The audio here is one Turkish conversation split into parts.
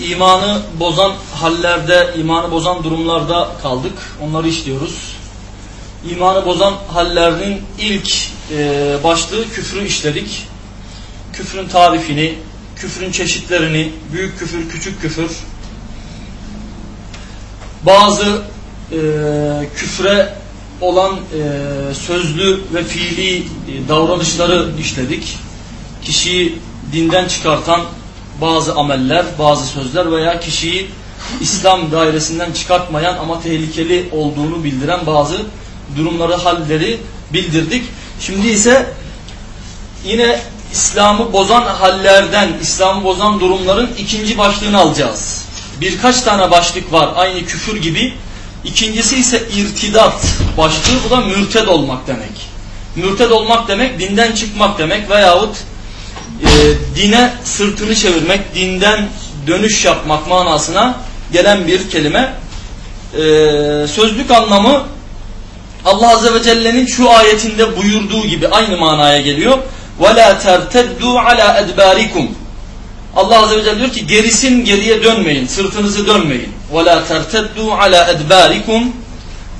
imanı bozan hallerde, imanı bozan durumlarda kaldık. Onları işliyoruz. İmanı bozan hallerinin ilk e, başlığı küfrü işledik. Küfrün tarifini, küfrün çeşitlerini, büyük küfür, küçük küfür, bazı e, küfre olan e, sözlü ve fiili e, davranışları işledik. Kişiyi dinden çıkartan bazı ameller, bazı sözler veya kişiyi İslam dairesinden çıkartmayan ama tehlikeli olduğunu bildiren bazı durumları, halleri bildirdik. Şimdi ise yine İslam'ı bozan hallerden, İslam'ı bozan durumların ikinci başlığını alacağız. Birkaç tane başlık var aynı küfür gibi. İkincisi ise irtidat başlığı. Bu da mürted olmak demek. Mürted olmak demek dinden çıkmak demek veyahut e, dine sırtını çevirmek, dinden dönüş yapmak manasına gelen bir kelime. E, sözlük anlamı Allah Azze ve Celle'nin şu ayetinde buyurduğu gibi aynı manaya geliyor. وَلَا تَرْتَدُّوا عَلَى اَدْبَارِكُمْ Allah Azze ve Celle diyor ki gerisin geriye dönmeyin, sırtınızı dönmeyin. وَلَا تَرْتَدُّوا عَلَى اَدْبَارِكُمْ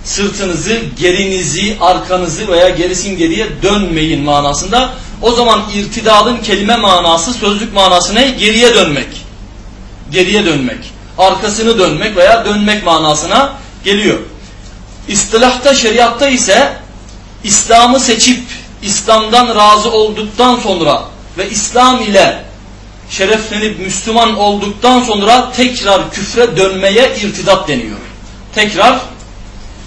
Sırtınızı, gerinizi, arkanızı veya gerisin geriye dönmeyin manasında. o zaman irtidadın kelime manası, sözlük manası ne? Geriye dönmek. Geriye dönmek. Arkasını dönmek veya dönmek manasına geliyor. İstilahta, şeriatta ise İslam'ı seçip İslam'dan razı olduktan sonra ve İslam ile şereflenip Müslüman olduktan sonra tekrar küfre dönmeye irtidat deniyor. Tekrar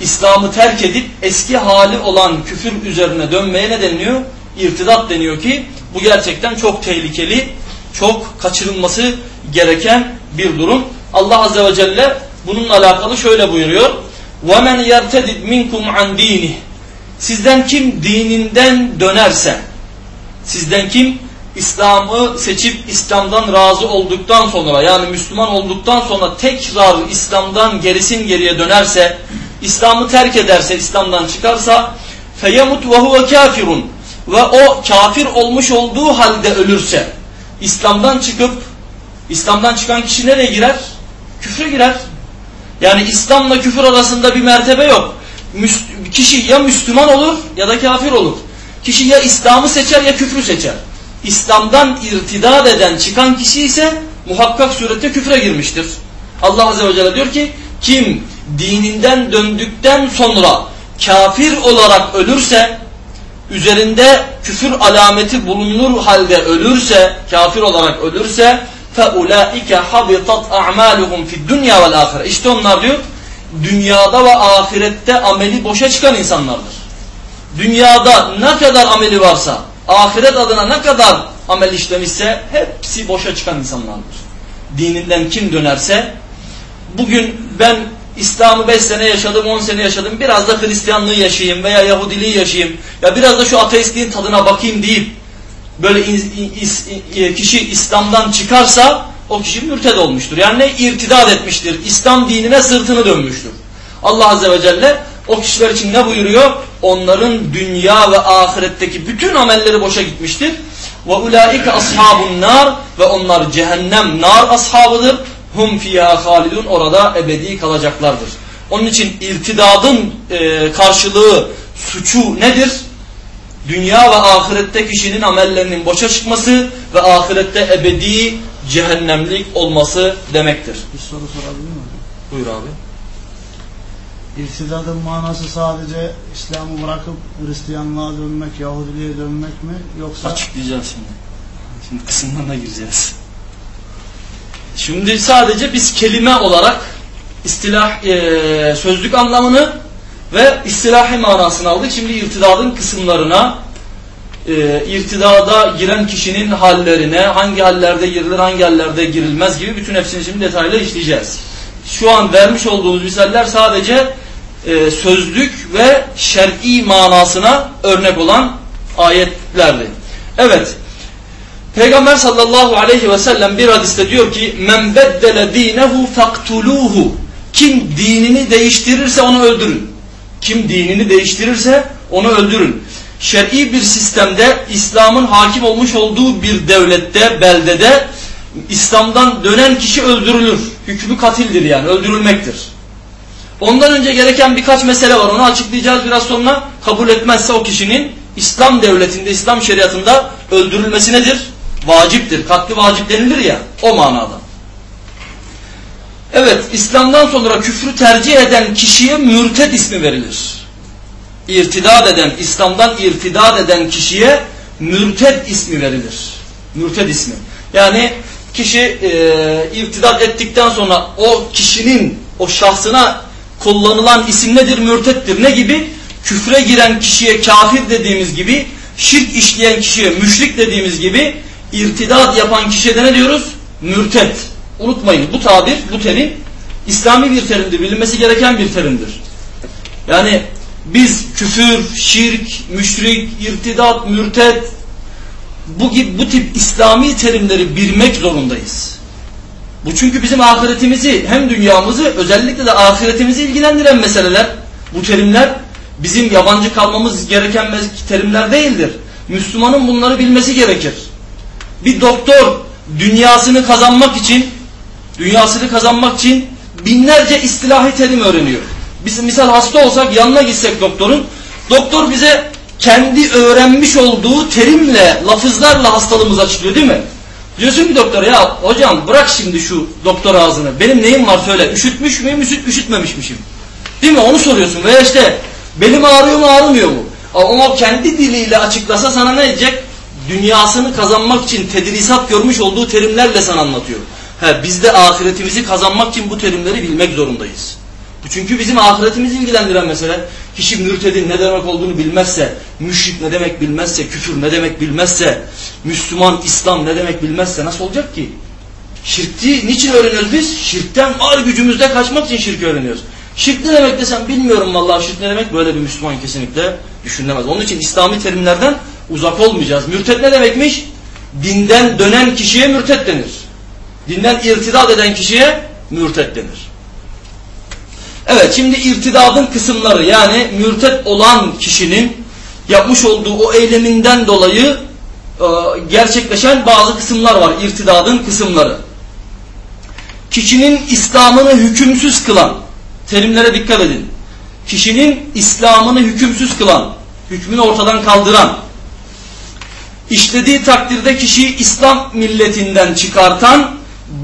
İslam'ı terk edip eski hali olan küfür üzerine dönmeye ne deniyor? İrtidat deniyor ki bu gerçekten çok tehlikeli, çok kaçırılması gereken bir durum. Allah Azze ve Celle bununla alakalı şöyle buyuruyor. وَمَنْ يَرْتَدِدْ مِنْكُمْ عَنْ دِينِهِ Sizden kim dininden dönerse, sizden kim İslam'ı seçip İslam'dan razı olduktan sonra yani Müslüman olduktan sonra tekrar İslam'dan gerisin geriye dönerse, İslam'ı terk ederse, İslam'dan çıkarsa feyemut ve huve kafirun ve o kafir olmuş olduğu halde ölürse İslam'dan çıkıp İslam'dan çıkan kişi nereye girer? Küfre girer. Yani İslam'la küfür arasında bir mertebe yok. Kişi ya Müslüman olur ya da kafir olur. Kişi ya İslam'ı seçer ya küfrü seçer. İslam'dan irtidad eden çıkan kişi ise muhakkak surette küfre girmiştir. Allah Azze ve Celle diyor ki kim dininden döndükten sonra kafir olarak ölürse üzerinde küfür alameti bulunur halde ölürse kafir olarak ölürse فَاُولَٰئِكَ حَبِطَتْ اَعْمَالُهُمْ فِي الدُّنْيَا وَالْآخِرَةِ İşte onlar diyor dünyada ve ahirette ameli boşa çıkan insanlardır. Dünyada ne kadar ameli varsa ahiret adına ne kadar amel işlemişse hepsi boşa çıkan insanlardır. Dininden kim dönerse bugün ben İslam'ı 5 sene yaşadım 10 sene yaşadım biraz da Hristiyanlığı yaşayayım veya Yahudiliği yaşayayım ya biraz da şu ateistliğin tadına bakayım deyip böyle kişi İslam'dan çıkarsa o kişi mürted olmuştur. Yani ne? irtidad etmiştir. İslam dinine sırtını dönmüştür. Allah Azze ve Celle o kişiler için ne buyuruyor? Onların dünya ve ahiretteki bütün amelleri boşa gitmiştir. Ve ulaike ashabun nar ve onlar cehennem nar ashabıdır. Hum fiyâ halidun orada ebedi kalacaklardır. Onun için irtidadın e, karşılığı suçu nedir? Dünya ve ahirette kişinin amellerinin boşa çıkması ve ahirette ebedi cehennemlik olması demektir. Bir soru sorabilir miyim? Buyur abi. İrtidadın manası sadece İslam'ı bırakıp Hristiyanlığa dönmek, Yahudiliğe dönmek mi? Yoksa Açıklayacağız şimdi. Şimdi kısımlarına gireceğiz. Şimdi sadece biz kelime olarak istilah e, sözlük anlamını ve istilahi manasını aldık. Şimdi irtidadın kısımlarına e, irtidada giren kişinin hallerine, hangi hallerde girilir, hangi hallerde girilmez gibi bütün hepsini şimdi detaylı işleyeceğiz. Şu an vermiş olduğumuz misaller sadece e, sözlük ve şer'i manasına örnek olan ayetlerdi. Evet. Peygamber sallallahu aleyhi ve sellem bir hadiste diyor ki men beddele dinehu faktuluhu kim dinini değiştirirse onu öldürün. Kim dinini değiştirirse onu öldürün. Şer'i bir sistemde İslam'ın hakim olmuş olduğu bir devlette, beldede İslam'dan dönen kişi öldürülür. Hükmü katildir yani öldürülmektir. Ondan önce gereken birkaç mesele var. Onu açıklayacağız biraz sonra. Kabul etmezse o kişinin İslam devletinde, İslam şeriatında öldürülmesi nedir? Vaciptir. Katli vacip denilir ya o manada. Evet İslam'dan sonra küfrü tercih eden kişiye mürted ismi verilir. İrtidad eden, İslam'dan irtidad eden kişiye mürted ismi verilir. Mürted ismi. Yani kişi e, irtidat ettikten sonra o kişinin, o şahsına kullanılan isim nedir? Mürtettir. Ne gibi? Küfre giren kişiye kafir dediğimiz gibi, şirk işleyen kişiye müşrik dediğimiz gibi, irtidat yapan kişiye ne diyoruz? Mürtet. Unutmayın bu tabir, bu terim İslami bir terimdir, bilinmesi gereken bir terimdir. Yani biz küfür, şirk, müşrik, irtidat, mürtet bu gibi bu tip İslami terimleri bilmek zorundayız. Bu çünkü bizim ahiretimizi hem dünyamızı özellikle de ahiretimizi ilgilendiren meseleler. Bu terimler bizim yabancı kalmamız gereken terimler değildir. Müslümanın bunları bilmesi gerekir. Bir doktor dünyasını kazanmak için dünyasını kazanmak için binlerce istilahi terim öğreniyor. Biz misal hasta olsak yanına gitsek doktorun doktor bize kendi öğrenmiş olduğu terimle, lafızlarla hastalığımızı açıklıyor değil mi? Diyorsun ki doktora ya hocam bırak şimdi şu doktor ağzını. Benim neyim var söyle. Üşütmüş müyüm, üşüt, üşütmemişmişim. Değil mi? Onu soruyorsun. Veya işte benim ağrıyor mu ağrımıyor mu? Ama o kendi diliyle açıklasa sana ne edecek? Dünyasını kazanmak için tedrisat görmüş olduğu terimlerle sana anlatıyor. He, biz de ahiretimizi kazanmak için bu terimleri bilmek zorundayız. Çünkü bizim ahiretimizi ilgilendiren mesele. Kişi mürtedin ne demek olduğunu bilmezse, müşrik ne demek bilmezse, küfür ne demek bilmezse, Müslüman, İslam ne demek bilmezse nasıl olacak ki? Şirkti niçin öğreniyoruz biz? Şirkten var gücümüzde kaçmak için şirk öğreniyoruz. Şirk ne demek desem bilmiyorum vallahi şirk ne demek böyle bir Müslüman kesinlikle düşünülemez. Onun için İslami terimlerden uzak olmayacağız. Mürted ne demekmiş? Dinden dönen kişiye mürted denir. Dinden irtidat eden kişiye mürted denir. Evet şimdi irtidadın kısımları yani mürtet olan kişinin yapmış olduğu o eyleminden dolayı e, gerçekleşen bazı kısımlar var irtidadın kısımları. Kişinin İslam'ını hükümsüz kılan, terimlere dikkat edin. Kişinin İslam'ını hükümsüz kılan, hükmünü ortadan kaldıran, işlediği takdirde kişiyi İslam milletinden çıkartan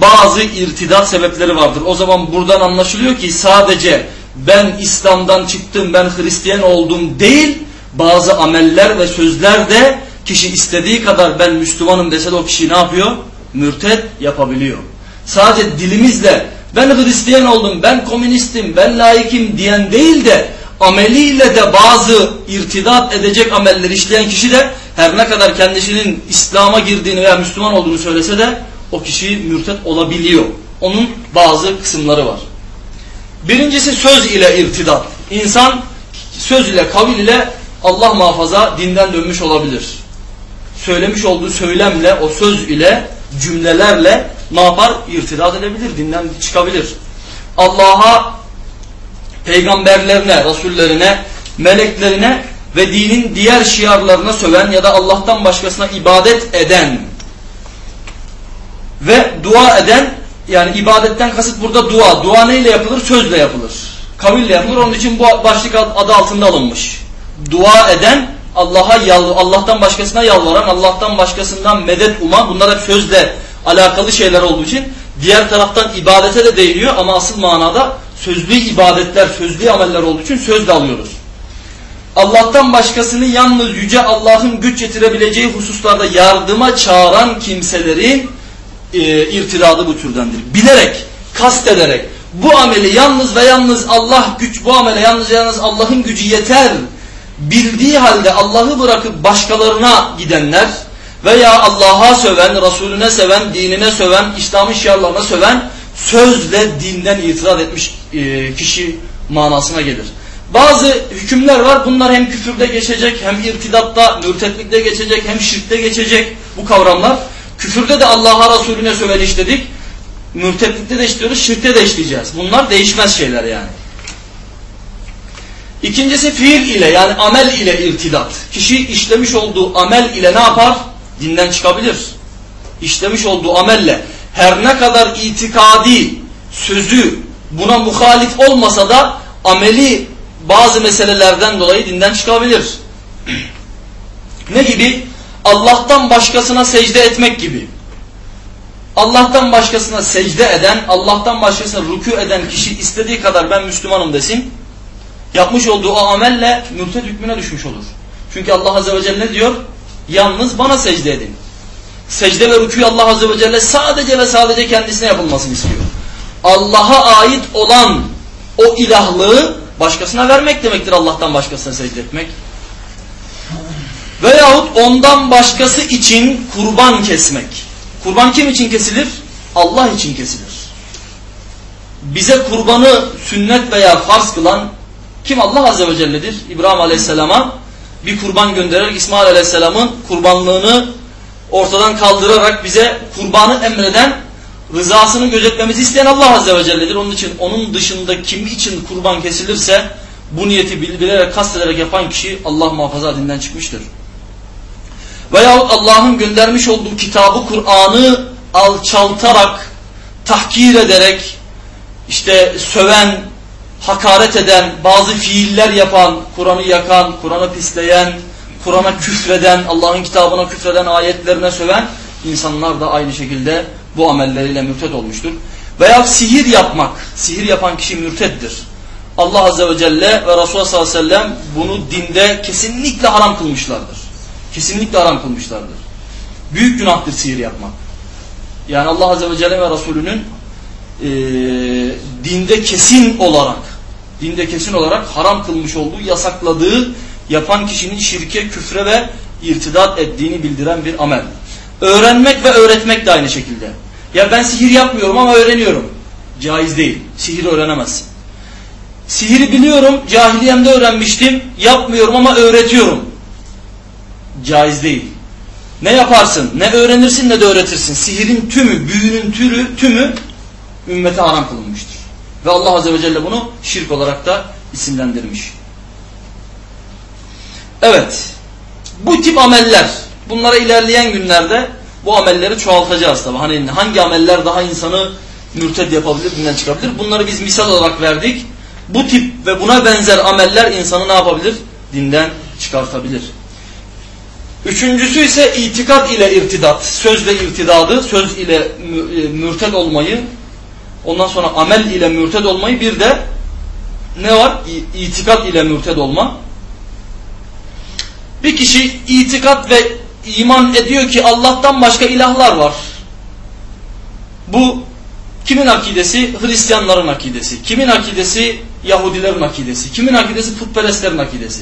bazı irtidat sebepleri vardır. O zaman buradan anlaşılıyor ki sadece ben İslam'dan çıktım, ben Hristiyan oldum değil, bazı ameller ve sözler de kişi istediği kadar ben Müslümanım dese de o kişi ne yapıyor? Mürted yapabiliyor. Sadece dilimizle ben Hristiyan oldum, ben komünistim, ben laikim diyen değil de ameliyle de bazı irtidat edecek ameller işleyen kişi de her ne kadar kendisinin İslam'a girdiğini veya Müslüman olduğunu söylese de o kişi mürtet olabiliyor. Onun bazı kısımları var. Birincisi söz ile irtidat. İnsan söz ile, kavil ile Allah muhafaza dinden dönmüş olabilir. Söylemiş olduğu söylemle, o söz ile, cümlelerle ne yapar? İrtidat edebilir, dinden çıkabilir. Allah'a, peygamberlerine, rasullerine, meleklerine ve dinin diğer şiarlarına söven ya da Allah'tan başkasına ibadet eden ve dua eden yani ibadetten kasıt burada dua. Dua neyle yapılır? Sözle yapılır. Kaville yapılır. Onun için bu başlık adı altında alınmış. Dua eden Allah'a Allah'tan başkasına yalvaran, Allah'tan başkasından medet uman bunlar hep sözle alakalı şeyler olduğu için diğer taraftan ibadete de değiniyor ama asıl manada sözlü ibadetler, sözlü ameller olduğu için sözle alıyoruz. Allah'tan başkasını yalnız yüce Allah'ın güç yetirebileceği hususlarda yardıma çağıran kimselerin e, irtidadı bu türdendir. Bilerek, kast ederek bu ameli yalnız ve yalnız Allah güç, bu amele yalnız ve yalnız Allah'ın gücü yeter bildiği halde Allah'ı bırakıp başkalarına gidenler veya Allah'a söven, Resulüne seven, dinine söven, İslam'ın şiarlarına söven sözle dinden itiraz etmiş e, kişi manasına gelir. Bazı hükümler var. Bunlar hem küfürde geçecek, hem irtidatta, mürtetlikte geçecek, hem şirkte geçecek bu kavramlar. Küfürde de Allah'a Resulüne söven işledik. Mürtetlikte de işliyoruz, şirkte de işleyeceğiz. Bunlar değişmez şeyler yani. İkincisi fiil ile yani amel ile irtidat. Kişi işlemiş olduğu amel ile ne yapar? Dinden çıkabilir. İşlemiş olduğu amelle her ne kadar itikadi sözü buna muhalif olmasa da ameli bazı meselelerden dolayı dinden çıkabilir. ne gibi? Allah'tan başkasına secde etmek gibi. Allah'tan başkasına secde eden, Allah'tan başkasına rükû eden kişi istediği kadar ben Müslümanım desin yapmış olduğu o amelle mürted hükmüne düşmüş olur. Çünkü Allah Azze ve Celle ne diyor? Yalnız bana secde edin. Secde ve rükû Allah Azze ve Celle sadece ve sadece kendisine yapılmasını istiyor. Allah'a ait olan o ilahlığı başkasına vermek demektir Allah'tan başkasına secde etmek. Veyahut ondan başkası için kurban kesmek. Kurban kim için kesilir? Allah için kesilir. Bize kurbanı sünnet veya farz kılan kim Allah Azze ve Celle'dir? İbrahim Aleyhisselam'a bir kurban göndererek İsmail Aleyhisselam'ın kurbanlığını ortadan kaldırarak bize kurbanı emreden rızasını gözetmemizi isteyen Allah Azze ve Celle'dir. Onun için onun dışında kim için kurban kesilirse bu niyeti bilerek kastederek yapan kişi Allah muhafaza dinden çıkmıştır. Veyahut Allah'ın göndermiş olduğu kitabı Kur'an'ı alçaltarak, tahkir ederek, işte söven, hakaret eden, bazı fiiller yapan, Kur'an'ı yakan, Kur'an'ı pisleyen, Kur'an'a küfreden, Allah'ın kitabına küfreden, ayetlerine söven insanlar da aynı şekilde bu amelleriyle mürted olmuştur. Veya sihir yapmak, sihir yapan kişi mürteddir. Allah Azze ve Celle ve Resulullah sallallahu aleyhi ve sellem bunu dinde kesinlikle haram kılmışlardır. Kesinlikle haram kılmışlardır. Büyük günahtır sihir yapmak. Yani Allah Azze ve Celle ve Resulünün e, dinde kesin olarak dinde kesin olarak haram kılmış olduğu, yasakladığı, yapan kişinin şirke, küfre ve irtidat ettiğini bildiren bir amel. Öğrenmek ve öğretmek de aynı şekilde. Ya ben sihir yapmıyorum ama öğreniyorum. Caiz değil. Sihir öğrenemezsin. Sihiri biliyorum, cahiliyemde öğrenmiştim, yapmıyorum ama öğretiyorum. Caiz değil. Ne yaparsın, ne öğrenirsin ne de öğretirsin. Sihirin tümü, büyünün türü, tümü ümmete haram kılınmıştır. Ve Allah Azze ve Celle bunu şirk olarak da isimlendirmiş. Evet. Bu tip ameller. Bunlara ilerleyen günlerde bu amelleri çoğaltacağız tabi. Hani hangi ameller daha insanı mürted yapabilir, dinden çıkabilir. Bunları biz misal olarak verdik. Bu tip ve buna benzer ameller insanı ne yapabilir? Dinden çıkartabilir. Üçüncüsü ise itikat ile irtidat. Sözle irtidadı, söz ile e, mürted olmayı Ondan sonra amel ile mürted olmayı bir de ne var? İtikat ile mürted olma. Bir kişi itikat ve iman ediyor ki Allah'tan başka ilahlar var. Bu kimin akidesi? Hristiyanların akidesi. Kimin akidesi? Yahudilerin akidesi. Kimin akidesi? Putperestlerin akidesi.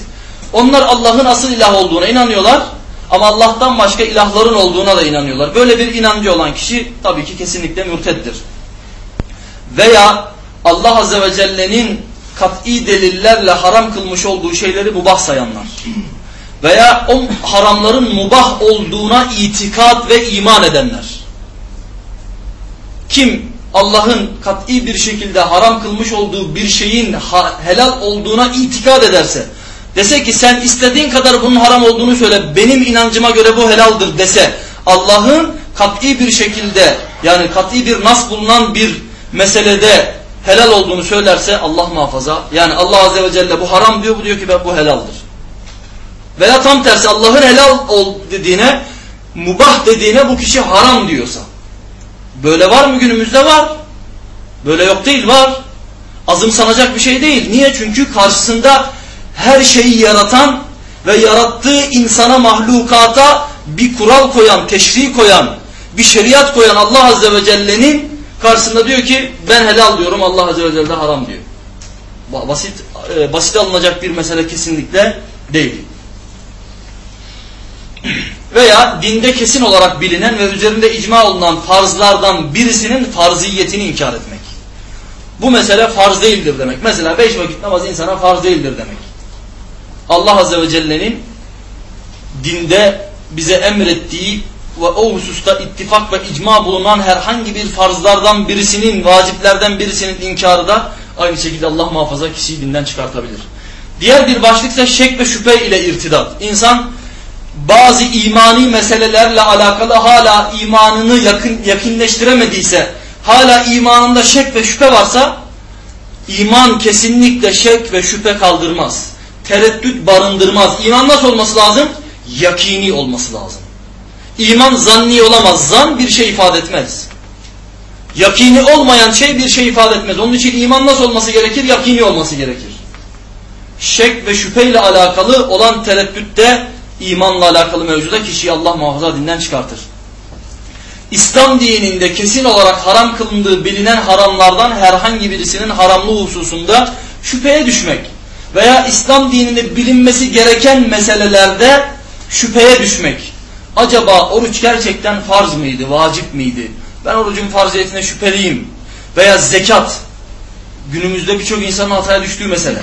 Onlar Allah'ın asıl ilah olduğuna inanıyorlar ama Allah'tan başka ilahların olduğuna da inanıyorlar. Böyle bir inancı olan kişi tabii ki kesinlikle mürteddir veya Allah Azze ve Celle'nin kat'i delillerle haram kılmış olduğu şeyleri mubah sayanlar veya o haramların mubah olduğuna itikat ve iman edenler. kim Allah'ın kat'i bir şekilde haram kılmış olduğu bir şeyin helal olduğuna itikad ederse, dese ki sen istediğin kadar bunun haram olduğunu söyle, benim inancıma göre bu helaldir dese, Allah'ın kat'i bir şekilde yani kat'i bir nas bulunan bir meselede helal olduğunu söylerse Allah muhafaza. Yani Allah Azze ve Celle bu haram diyor bu diyor ki ben bu helaldir. Veya tam tersi Allah'ın helal ol dediğine mubah dediğine bu kişi haram diyorsa. Böyle var mı günümüzde var. Böyle yok değil var. Azımsanacak bir şey değil. Niye? Çünkü karşısında her şeyi yaratan ve yarattığı insana mahlukata bir kural koyan, teşri koyan, bir şeriat koyan Allah Azze ve Celle'nin karşısında diyor ki ben helal diyorum Allah Azze ve Celle haram diyor. Basit, e, basit alınacak bir mesele kesinlikle değil. Veya dinde kesin olarak bilinen ve üzerinde icma olunan farzlardan birisinin farziyetini inkar etmek. Bu mesele farz değildir demek. Mesela beş vakit namaz insana farz değildir demek. Allah Azze ve Celle'nin dinde bize emrettiği ve o hususta ittifak ve icma bulunan herhangi bir farzlardan birisinin, vaciplerden birisinin inkarı da aynı şekilde Allah muhafaza kişiyi dinden çıkartabilir. Diğer bir başlık ise şek ve şüphe ile irtidat. İnsan bazı imani meselelerle alakalı hala imanını yakın, yakınleştiremediyse, hala imanında şek ve şüphe varsa, iman kesinlikle şek ve şüphe kaldırmaz. Tereddüt barındırmaz. İman nasıl olması lazım? Yakini olması lazım. İman zanni olamaz. Zan bir şey ifade etmez. Yakini olmayan şey bir şey ifade etmez. Onun için iman nasıl olması gerekir? Yakini olması gerekir. Şek ve şüpheyle alakalı olan tereddütte imanla alakalı mevzuda kişiyi Allah muhafaza dinden çıkartır. İslam dininde kesin olarak haram kılındığı bilinen haramlardan herhangi birisinin haramlığı hususunda şüpheye düşmek veya İslam dininde bilinmesi gereken meselelerde şüpheye düşmek. Acaba oruç gerçekten farz mıydı, vacip miydi? Ben orucun farziyetine şüpheliyim. Veya zekat. Günümüzde birçok insanın hataya düştüğü mesele.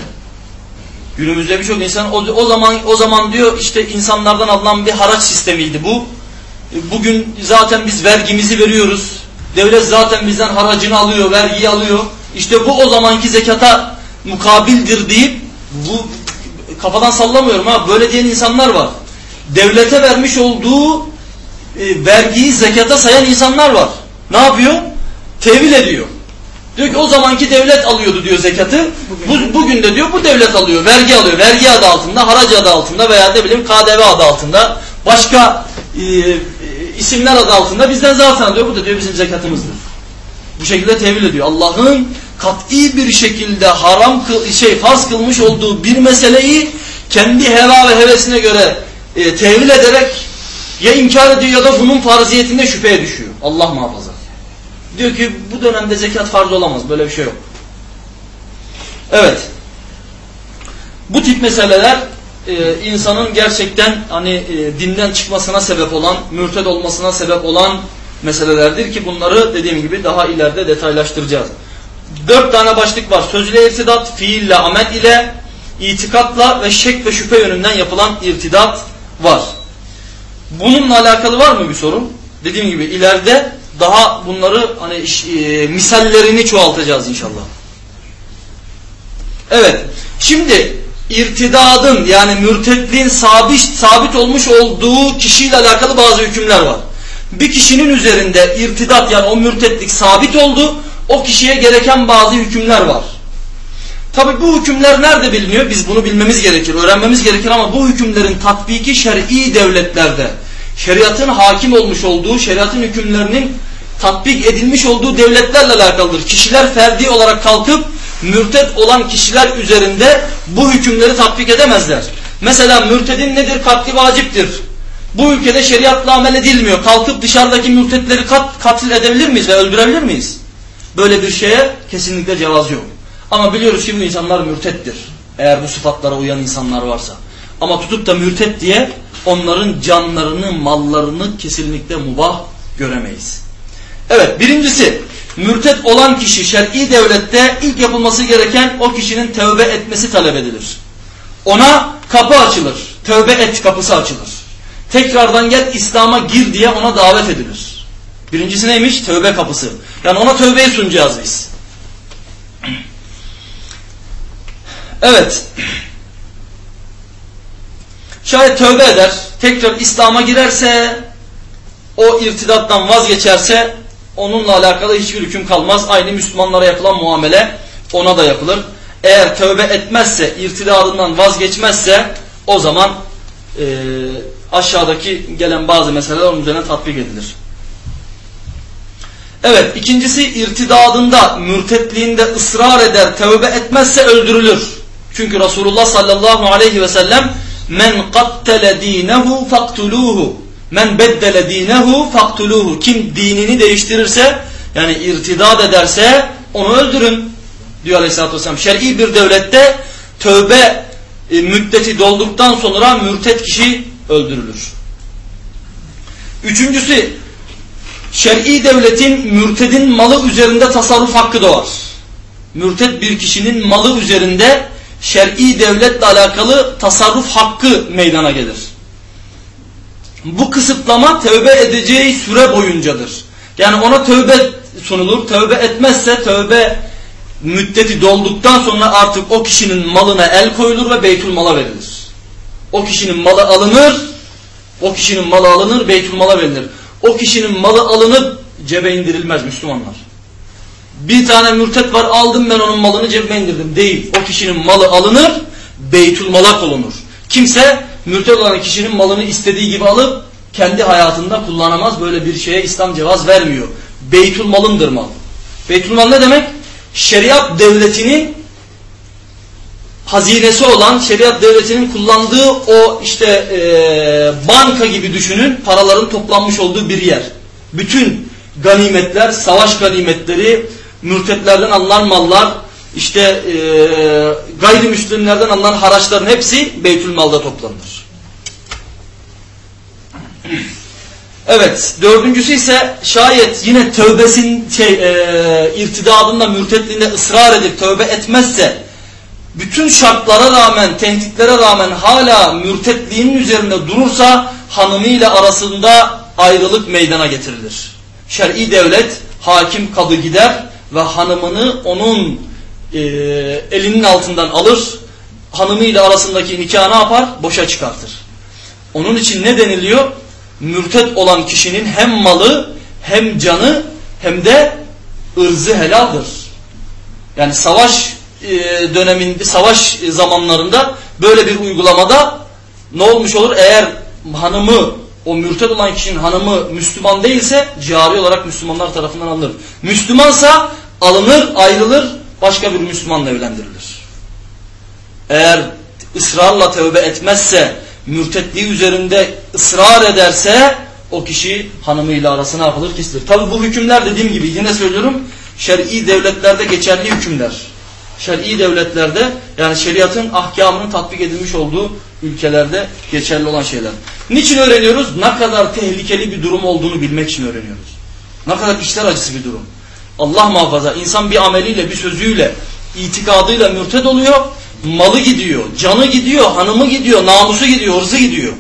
Günümüzde birçok insan o, o zaman o zaman diyor işte insanlardan alınan bir haraç sistemiydi bu. E, bugün zaten biz vergimizi veriyoruz. Devlet zaten bizden haracını alıyor, vergiyi alıyor. İşte bu o zamanki zekata mukabildir deyip bu kafadan sallamıyorum ha böyle diyen insanlar var. Devlete vermiş olduğu e, vergiyi zekata sayan insanlar var. Ne yapıyor? Tevil ediyor. Diyor ki o zamanki devlet alıyordu diyor zekatı. Bugün, bu, bugün de diyor bu devlet alıyor. Vergi alıyor. Vergi adı altında, harac adı altında veya ne bileyim KDV adı altında. Başka e, e, isimler adı altında bizden zaten alıyor. Bu da diyor bizim zekatımızdır. Bu şekilde tevil ediyor. Allah'ın kat'i bir şekilde haram kıl, şey farz kılmış olduğu bir meseleyi kendi heva ve hevesine göre e, tevil ederek ya inkar ediyor ya da bunun farziyetinde şüpheye düşüyor. Allah muhafaza. Diyor ki bu dönemde zekat farz olamaz. Böyle bir şey yok. Evet. Bu tip meseleler e, insanın gerçekten hani e, dinden çıkmasına sebep olan, mürted olmasına sebep olan meselelerdir ki bunları dediğim gibi daha ileride detaylaştıracağız. Dört tane başlık var. Sözle irtidat, fiille, amel ile, itikatla ve şek ve şüphe yönünden yapılan irtidat var. Bununla alakalı var mı bir sorun? Dediğim gibi ileride daha bunları hani e, misallerini çoğaltacağız inşallah. Evet. Şimdi irtidadın yani mürtetliğin sabit, sabit olmuş olduğu kişiyle alakalı bazı hükümler var. Bir kişinin üzerinde irtidat yani o mürtetlik sabit oldu. O kişiye gereken bazı hükümler var. Tabi bu hükümler nerede biliniyor? Biz bunu bilmemiz gerekir, öğrenmemiz gerekir ama bu hükümlerin tatbiki şer'i devletlerde, şeriatın hakim olmuş olduğu, şeriatın hükümlerinin tatbik edilmiş olduğu devletlerle alakalıdır. Kişiler ferdi olarak kalkıp mürted olan kişiler üzerinde bu hükümleri tatbik edemezler. Mesela mürtedin nedir? Katli vaciptir. Bu ülkede şeriatla amel edilmiyor. Kalkıp dışarıdaki mürtetleri kat, katil edebilir miyiz ve öldürebilir miyiz? Böyle bir şeye kesinlikle cevaz yok. Ama biliyoruz ki bu insanlar mürtettir. Eğer bu sıfatlara uyan insanlar varsa. Ama tutup da mürtet diye onların canlarını, mallarını kesinlikle mubah göremeyiz. Evet birincisi mürtet olan kişi şer'i devlette ilk yapılması gereken o kişinin tövbe etmesi talep edilir. Ona kapı açılır. Tövbe et kapısı açılır. Tekrardan gel İslam'a gir diye ona davet edilir. Birincisi neymiş? Tövbe kapısı. Yani ona tövbeyi sunacağız biz. Evet. Şayet tövbe eder, tekrar İslam'a girerse, o irtidattan vazgeçerse onunla alakalı hiçbir hüküm kalmaz. Aynı Müslümanlara yapılan muamele ona da yapılır. Eğer tövbe etmezse, irtidadından vazgeçmezse o zaman e, aşağıdaki gelen bazı meseleler onun üzerine tatbik edilir. Evet ikincisi irtidadında, mürtetliğinde ısrar eder, tövbe etmezse öldürülür. Çünkü Resulullah sallallahu aleyhi ve sellem men qattele dinehu faktuluhu men beddele dinehu faktuluhu kim dinini değiştirirse yani irtidad ederse onu öldürün diyor aleyhissalatü vesselam. Şer'i bir devlette tövbe e, müddeti dolduktan sonra mürtet kişi öldürülür. Üçüncüsü şer'i devletin mürtedin malı üzerinde tasarruf hakkı doğar. Mürted bir kişinin malı üzerinde şer'i devletle alakalı tasarruf hakkı meydana gelir. Bu kısıtlama tövbe edeceği süre boyuncadır. Yani ona tövbe sunulur. Tövbe etmezse tövbe müddeti dolduktan sonra artık o kişinin malına el koyulur ve beytül mala verilir. O kişinin malı alınır, o kişinin malı alınır, beytül mala verilir. O kişinin malı alınıp cebe indirilmez Müslümanlar. Bir tane mürtet var aldım ben onun malını cebime indirdim. Değil. O kişinin malı alınır, beytül mala konulur. Kimse mürtet olan kişinin malını istediği gibi alıp kendi hayatında kullanamaz. Böyle bir şeye İslam cevaz vermiyor. Beytül malındır mal. Beytül mal ne demek? Şeriat devletinin hazinesi olan şeriat devletinin kullandığı o işte e, banka gibi düşünün paraların toplanmış olduğu bir yer. Bütün ganimetler, savaş ganimetleri, mürtetlerden alınan mallar, işte e, gayrimüslimlerden alınan haraçların hepsi Beytülmal'da toplanır. Evet, dördüncüsü ise şayet yine tövbesin şey, e, irtidadında, mürtetliğinde ısrar edip tövbe etmezse, bütün şartlara rağmen, tehditlere rağmen hala mürtetliğinin üzerinde durursa hanımıyla arasında ayrılık meydana getirilir. Şer'i devlet, hakim kadı gider ve hanımını onun e, elinin altından alır, hanımıyla arasındaki nikahı ne yapar? Boşa çıkartır. Onun için ne deniliyor? Mürtet olan kişinin hem malı hem canı hem de ırzı helaldir. Yani savaş e, döneminde, savaş zamanlarında böyle bir uygulamada ne olmuş olur? Eğer hanımı, o mürted olan kişinin hanımı Müslüman değilse cari olarak Müslümanlar tarafından alınır. Müslümansa alınır, ayrılır, başka bir Müslümanla evlendirilir. Eğer ısrarla tövbe etmezse, mürtetliği üzerinde ısrar ederse o kişi hanımıyla arasına yapılır kesilir. Tabi bu hükümler dediğim gibi yine söylüyorum şer'i devletlerde geçerli hükümler. Şer'i devletlerde yani şeriatın ahkamının tatbik edilmiş olduğu ülkelerde geçerli olan şeyler. Niçin öğreniyoruz? Ne kadar tehlikeli bir durum olduğunu bilmek için öğreniyoruz. Ne kadar işler acısı bir durum. Allah muhafaza insan bir ameliyle bir sözüyle itikadıyla mürted oluyor malı gidiyor, canı gidiyor, hanımı gidiyor, namusu gidiyor, hırzı gidiyor.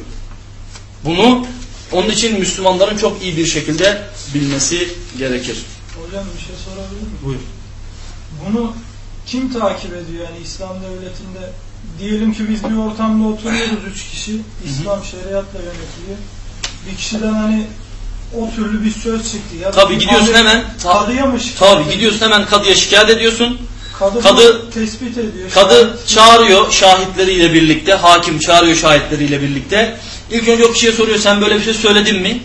Bunu onun için Müslümanların çok iyi bir şekilde bilmesi gerekir. Hocam bir şey sorabilir miyim? Buyur. Bunu kim takip ediyor yani İslam devletinde? Diyelim ki biz bir ortamda oturuyoruz üç kişi. İslam şeriatla yönetiliyor. Bir kişiden hani o türlü bir söz çıktı. Ya Tabi gidiyorsun hemen. Kadıya mı şikayet Tabi gidiyorsun hemen kadıya şikayet ediyorsun. Kadı, Kadı- tespit ediyor. Kadı çağırıyor şahitleriyle birlikte, hakim çağırıyor şahitleriyle birlikte. İlk önce o kişiye soruyor sen böyle bir şey söyledin mi?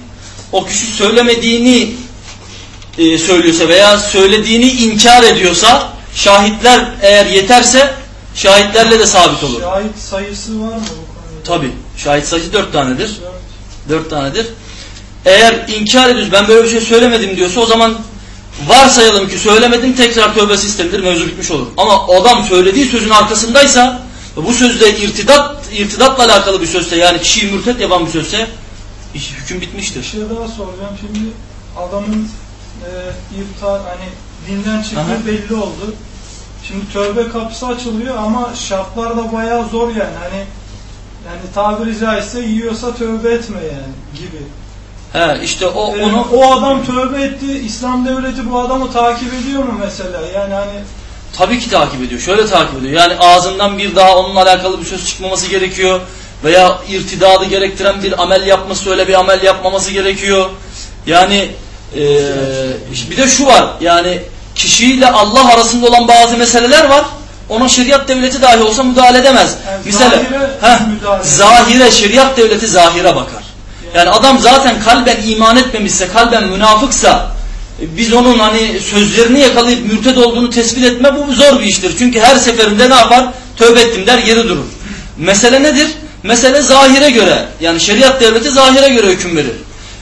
O kişi söylemediğini e, söylüyorsa veya söylediğini inkar ediyorsa şahitler eğer yeterse şahitlerle de sabit olur. Şahit sayısı var mı bu konuda? Tabi şahit sayısı dört tanedir. Dört. Dört tanedir. Eğer inkar ediyoruz ben böyle bir şey söylemedim diyorsa o zaman varsayalım ki söylemedim tekrar tövbesi istenilir mevzu bitmiş olur. Ama adam söylediği sözün arkasındaysa bu sözde irtidat, irtidatla alakalı bir sözse yani kişiyi mürtet yapan bir sözse iş, hüküm Bir bitmiştir. şey daha soracağım. Şimdi adamın e, irta hani dinden çıktığı Aha. belli oldu. Şimdi tövbe kapısı açılıyor ama şartlar da bayağı zor yani. Hani yani tabiri caizse yiyorsa tövbe etme yani gibi. He, işte o Ee, onu o adam tövbe etti. İslam devleti bu adamı takip ediyor mu mesela? Yani hani tabii ki takip ediyor. Şöyle takip ediyor. Yani ağzından bir daha onunla alakalı bir söz çıkmaması gerekiyor. Veya irtidadı gerektiren bir amel yapması öyle bir amel yapmaması gerekiyor. Yani e, bir de şu var. Yani kişiyle Allah arasında olan bazı meseleler var. Ona şeriat devleti dahi olsa müdahale edemez. Yani Mesela zahire heh, müdahale. zahire şeriat devleti zahire bakar. Yani adam zaten kalben iman etmemişse, kalben münafıksa e, biz onun hani sözlerini yakalayıp mürted olduğunu tespit etme bu zor bir iştir. Çünkü her seferinde ne yapar? Tövbe ettim der geri durur. Mesele nedir? Mesele zahire göre yani şeriat devleti zahire göre hüküm verir.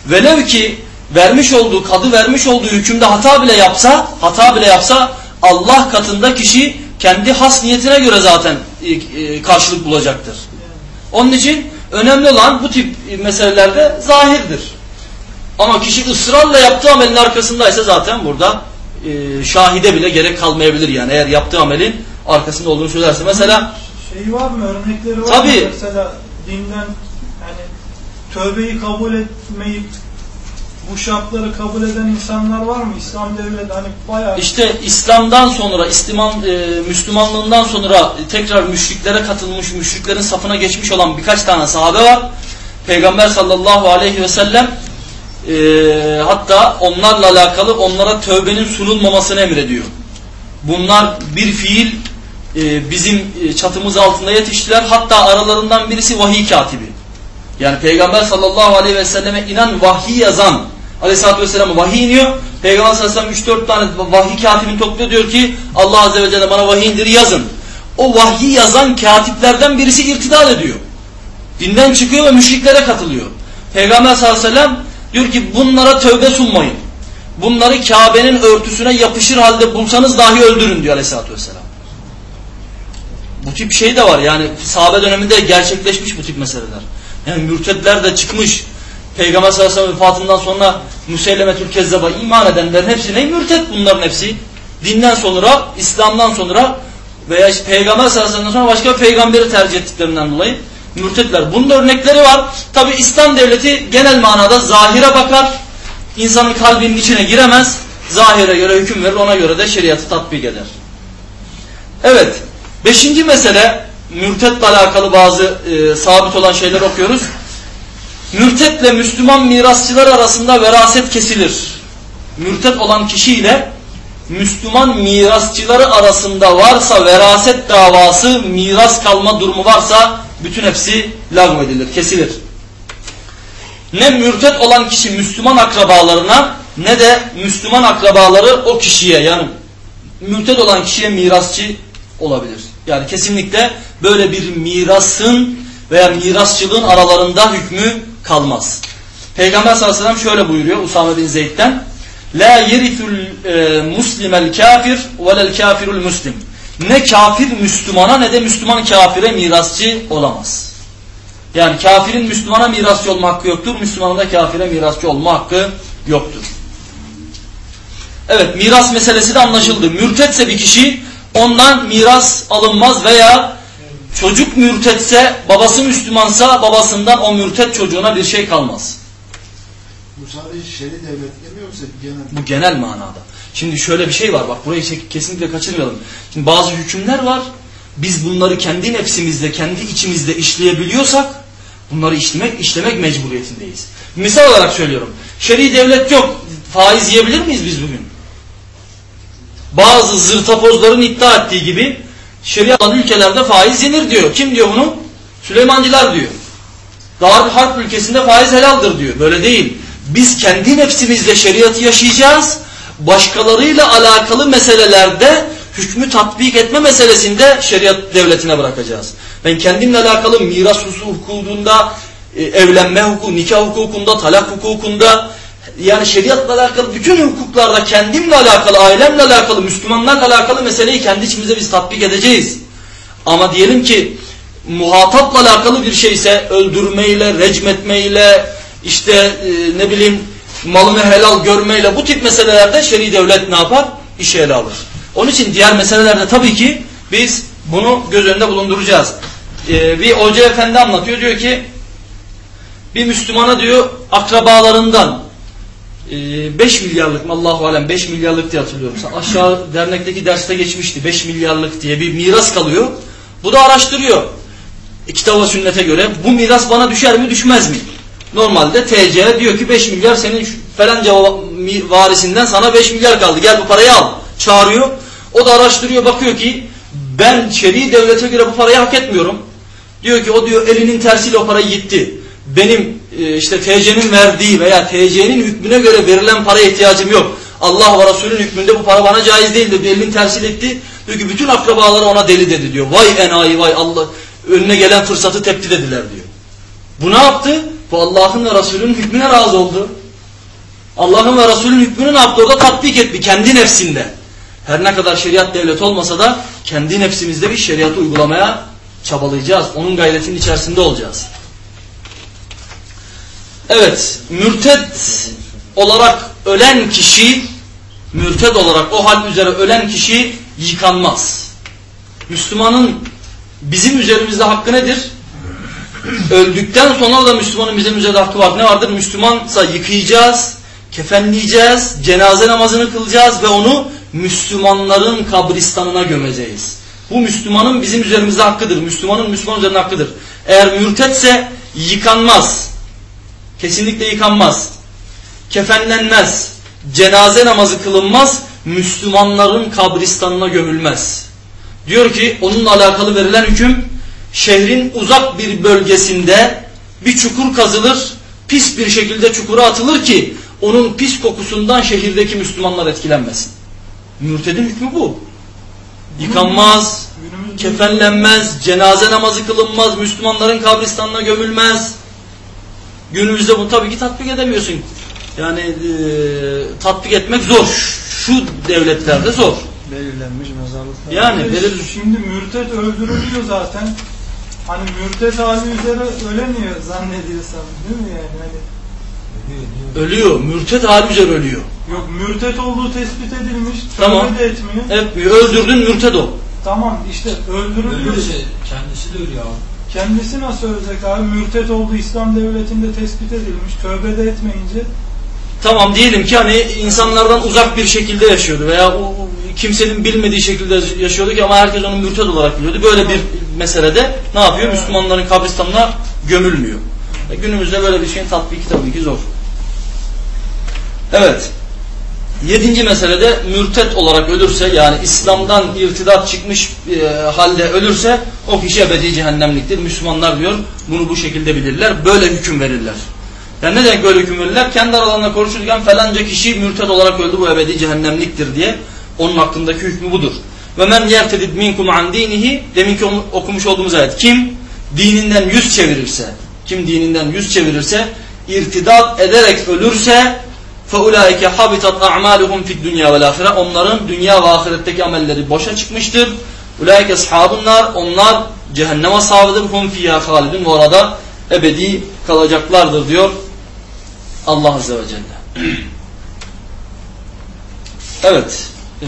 Velev ki vermiş olduğu kadı vermiş olduğu hükümde hata bile yapsa hata bile yapsa Allah katında kişi kendi has niyetine göre zaten e, e, karşılık bulacaktır. Onun için önemli olan bu tip meselelerde zahirdir. Ama kişi ısrarla yaptığı amelin arkasındaysa zaten burada e, şahide bile gerek kalmayabilir yani eğer yaptığı amelin arkasında olduğunu söylerse. Mesela şeyi var mı? Örnekleri var Tabii. mı? Mesela dinden yani tövbeyi kabul etmeyip bu şartları kabul eden insanlar var mı? İslam devleti hani bayağı işte İslam'dan sonra, İslam, e, Müslümanlığından sonra tekrar müşriklere katılmış, müşriklerin safına geçmiş olan birkaç tane sahabe var. Peygamber sallallahu aleyhi ve sellem e, hatta onlarla alakalı onlara tövbenin sunulmamasını emrediyor. Bunlar bir fiil e, bizim e, çatımız altında yetiştiler. Hatta aralarından birisi vahiy katibi. Yani Peygamber sallallahu aleyhi ve selleme inan vahiy yazan aleyhissalatü vesselam vahiy iniyor. Peygamber sallallahu aleyhi ve sellem 3-4 tane vahiy katibini topluyor diyor ki Allah azze ve celle bana vahiy indir yazın. O vahiy yazan katiplerden birisi irtidal ediyor. Dinden çıkıyor ve müşriklere katılıyor. Peygamber sallallahu aleyhi ve sellem diyor ki bunlara tövbe sunmayın. Bunları Kabe'nin örtüsüne yapışır halde bulsanız dahi öldürün diyor aleyhissalatü vesselam. Bu tip şey de var yani sahabe döneminde gerçekleşmiş bu tip meseleler. Yani mürtedler de çıkmış. Peygamber sallallahu aleyhi ve sellem vefatından sonra Müseylemetül Kezzab'a iman edenlerin hepsi ne? Mürted bunların hepsi. Dinden sonra, İslam'dan sonra veya işte Peygamber sallallahu aleyhi ve sonra başka bir peygamberi tercih ettiklerinden dolayı mürtedler. Bunun da örnekleri var. Tabi İslam devleti genel manada zahire bakar. İnsanın kalbinin içine giremez. Zahire göre hüküm verir. Ona göre de şeriatı tatbik eder. Evet. Beşinci mesele mürtetle alakalı bazı e, sabit olan şeyler okuyoruz. Mürtetle Müslüman mirasçılar arasında veraset kesilir. Mürtet olan kişiyle Müslüman mirasçıları arasında varsa veraset davası, miras kalma durumu varsa bütün hepsi lagmedilir, kesilir. Ne mürtet olan kişi Müslüman akrabalarına ne de Müslüman akrabaları o kişiye yani mürtet olan kişiye mirasçı olabilir. Yani kesinlikle böyle bir mirasın veya mirasçılığın aralarında hükmü kalmaz. Peygamber sallallahu aleyhi ve sellem şöyle buyuruyor Usame bin Zeyd'den La yerithul e, muslimel kafir velel kafirul muslim. Ne kafir Müslümana ne de Müslüman kafire mirasçı olamaz. Yani kafirin Müslümana mirasçı olma hakkı yoktur. Müslümanın da kafire mirasçı olma hakkı yoktur. Evet miras meselesi de anlaşıldı. Mürtetse bir kişi ondan miras alınmaz veya çocuk mürtetse babası Müslümansa babasından o mürtet çocuğuna bir şey kalmaz. Bu sadece şer'i devletle mi yoksa genel? Bu genel manada. Şimdi şöyle bir şey var bak burayı kesinlikle kaçırmayalım. Şimdi bazı hükümler var. Biz bunları kendi nefsimizde, kendi içimizde işleyebiliyorsak bunları işlemek, işlemek mecburiyetindeyiz. Misal olarak söylüyorum. Şer'i devlet yok. Faiz yiyebilir miyiz biz bugün? Bazı zırtapozların iddia ettiği gibi şeriat olan ülkelerde faiz yenir diyor. Kim diyor bunu? Süleymancılar diyor. Bir harp ülkesinde faiz helaldir diyor. Böyle değil. Biz kendi nefsimizle şeriatı yaşayacağız. Başkalarıyla alakalı meselelerde hükmü tatbik etme meselesinde şeriat devletine bırakacağız. Ben kendimle alakalı miras hukukunda, e, evlenme hukuku, nikah hukukunda, talak hukukunda yani şeriatla alakalı bütün hukuklarda kendimle alakalı, ailemle alakalı, Müslümanlarla alakalı meseleyi kendi içimizde biz tatbik edeceğiz. Ama diyelim ki muhatapla alakalı bir şeyse öldürmeyle, recmetmeyle, işte e, ne bileyim malını helal görmeyle bu tip meselelerde şer'i devlet ne yapar? İşe ele alır. Onun için diğer meselelerde tabii ki biz bunu göz önünde bulunduracağız. Ee, bir hoca efendi anlatıyor diyor ki bir Müslümana diyor akrabalarından 5 milyarlık mı Allahu alem 5 milyarlık diye hatırlıyorum. Aşağı dernekteki derste geçmişti 5 milyarlık diye bir miras kalıyor. Bu da araştırıyor. E, kitaba sünnete göre bu miras bana düşer mi düşmez mi? Normalde TC diyor ki 5 milyar senin falanca varisinden sana 5 milyar kaldı. Gel bu parayı al. Çağırıyor. O da araştırıyor bakıyor ki ben şer'i devlete göre bu parayı hak etmiyorum. Diyor ki o diyor elinin tersiyle o parayı gitti. Benim e, işte TC'nin verdiği veya TC'nin hükmüne göre verilen paraya ihtiyacım yok. Allah ve Resulün hükmünde bu para bana caiz değildir. Elinin tersiyle etti. Diyor ki bütün akrabaları ona deli dedi diyor. Vay enayi vay Allah önüne gelen fırsatı tepki dediler diyor. Bu ne yaptı? Bu Allah'ın ve Resulünün hükmüne razı oldu. Allah'ın ve Resulünün hükmünü ne yaptı? Orada tatbik etti kendi nefsinde. Her ne kadar şeriat devlet olmasa da kendi nefsimizde bir şeriatı uygulamaya çabalayacağız. Onun gayretinin içerisinde olacağız. Evet, mürted olarak ölen kişi, mürted olarak o hal üzere ölen kişi yıkanmaz. Müslümanın bizim üzerimizde hakkı nedir? Öldükten sonra da Müslümanın bizim üzerinde hakkı var. Ne vardır? Müslümansa yıkayacağız, kefenleyeceğiz, cenaze namazını kılacağız ve onu Müslümanların kabristanına gömeceğiz. Bu Müslümanın bizim üzerimizde hakkıdır. Müslümanın Müslüman üzerinde hakkıdır. Eğer mürtetse yıkanmaz. Kesinlikle yıkanmaz. Kefenlenmez. Cenaze namazı kılınmaz. Müslümanların kabristanına gömülmez. Diyor ki onunla alakalı verilen hüküm şehrin uzak bir bölgesinde bir çukur kazılır. Pis bir şekilde çukura atılır ki onun pis kokusundan şehirdeki Müslümanlar etkilenmesin. Mürtedin hükmü bu. Yıkanmaz, kefenlenmez, cenaze namazı kılınmaz, Müslümanların kabristanına gömülmez. Günümüzde bunu tabii ki tatbik edemiyorsun. Yani e, tatbik etmek zor. Şu devletlerde zor. Belirlenmiş mezarlıklar. Yani Şimdi- verir. Şimdi mürted öldürülüyor zaten. Hani mürted hali üzere ölemiyor zannediyorsam değil mi yani? Hani Ölüyor. Mürted hali üzere ölüyor. yok mürted olduğu tespit edilmiş. Tamam. Tövbe de etmiyor. Evet, öldürdün mürted o. Tamam işte öldürülüyor. Ölürse kendisi de ölüyor abi. Kendisi nasıl ölecek abi? Mürted olduğu İslam devletinde tespit edilmiş. Tövbe de etmeyince Tamam diyelim ki hani insanlardan uzak bir şekilde yaşıyordu veya o, o kimsenin bilmediği şekilde yaşıyordu ki ama herkes onu mürted olarak biliyordu. Böyle bir meselede ne yapıyor? Evet. Müslümanların kabristanına gömülmüyor. E, günümüzde böyle bir şeyin tatbiki tabii ki zor. Evet. Yedinci meselede mürtet olarak ölürse yani İslam'dan irtidat çıkmış e, halde ölürse o kişi ebedi cehennemliktir. Müslümanlar diyor bunu bu şekilde bilirler. Böyle hüküm verirler. Yani ne demek böyle hüküm verirler? Kendi aralarında konuşurken falanca kişi mürted olarak öldü bu ebedi cehennemliktir diye onun hakkındaki hükmü budur. Ve men yertedid minkum an dinihi deminki okumuş olduğumuz ayet. Kim dininden yüz çevirirse, kim dininden yüz çevirirse, irtidat ederek ölürse فَاُولَٰئِكَ حَبِتَتْ اَعْمَالُهُمْ فِي الدُّنْيَا وَالْآخِرَةِ Onların dünya ve ahiretteki amelleri boşa çıkmıştır. اُولَٰئِكَ ashabunlar Onlar cehennem ashabıdır. هُمْ فِيهَا خَالِدُونَ Bu arada ebedi kalacaklardır diyor Allah Azze ve Celle. Evet. E,